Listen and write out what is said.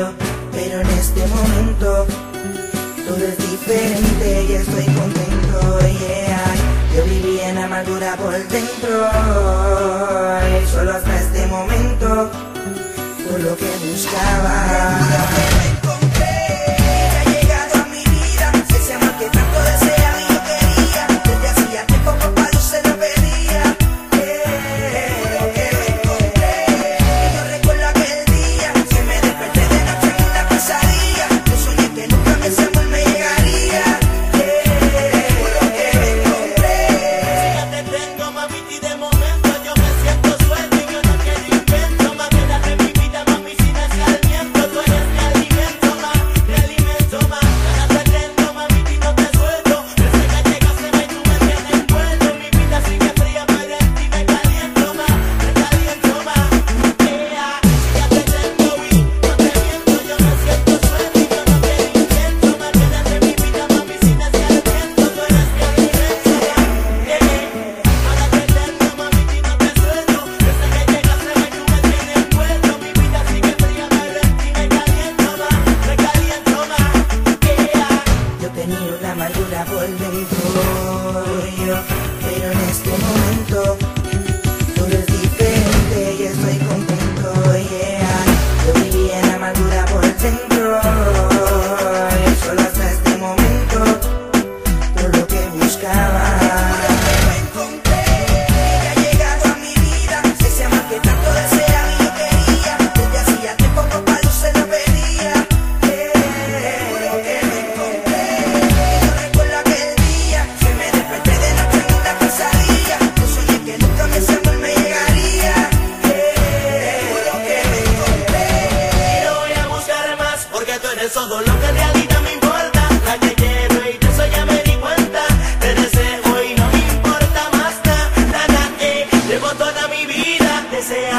en este momento todo es diferente y estoy contento, yeah. Yo viví en amargura por dentro solo hasta este momento por lo que buscaba. Amargura por dentro say I.